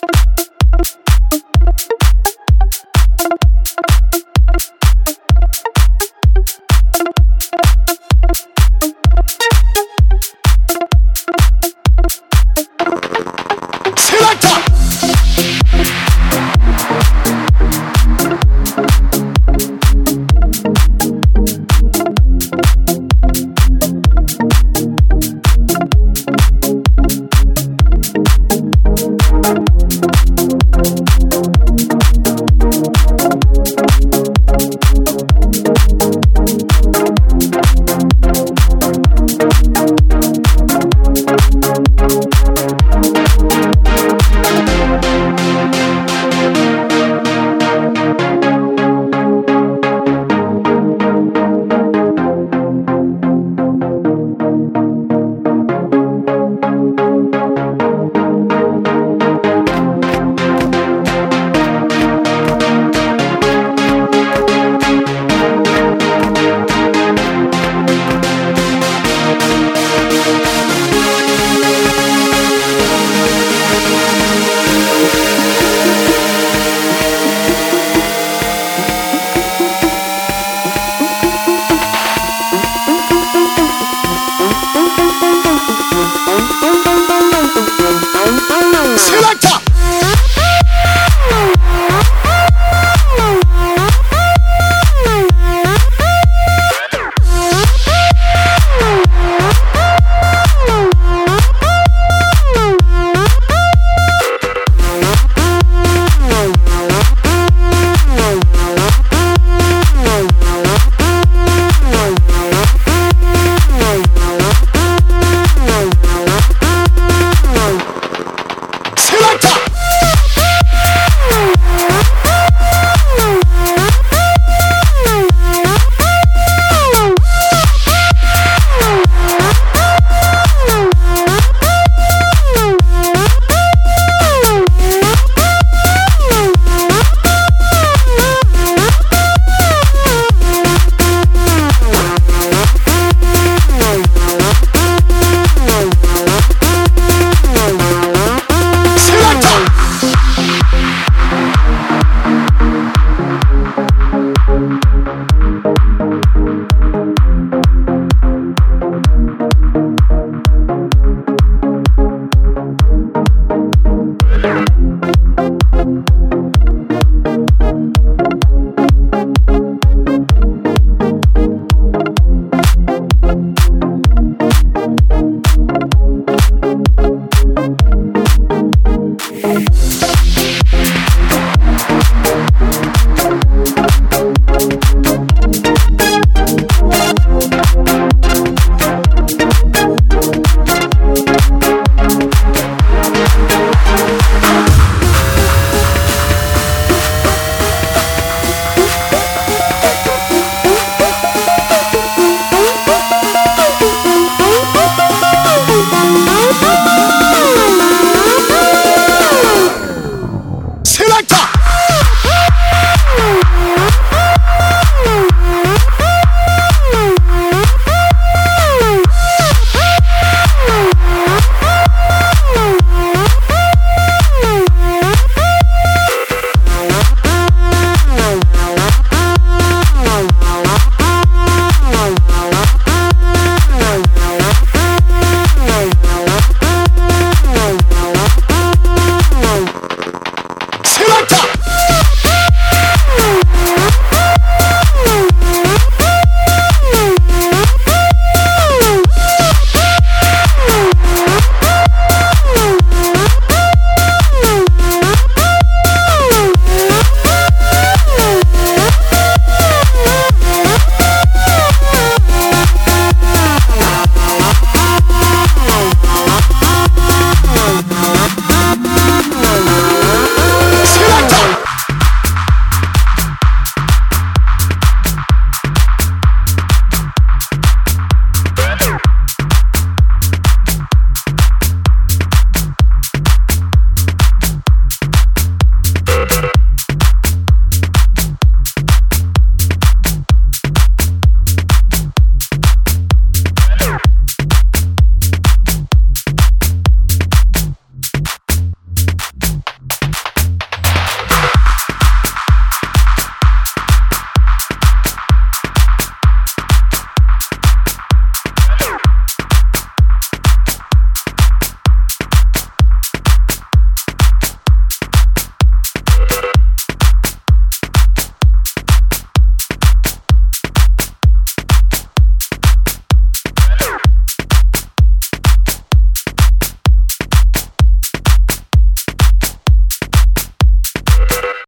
Música Bye.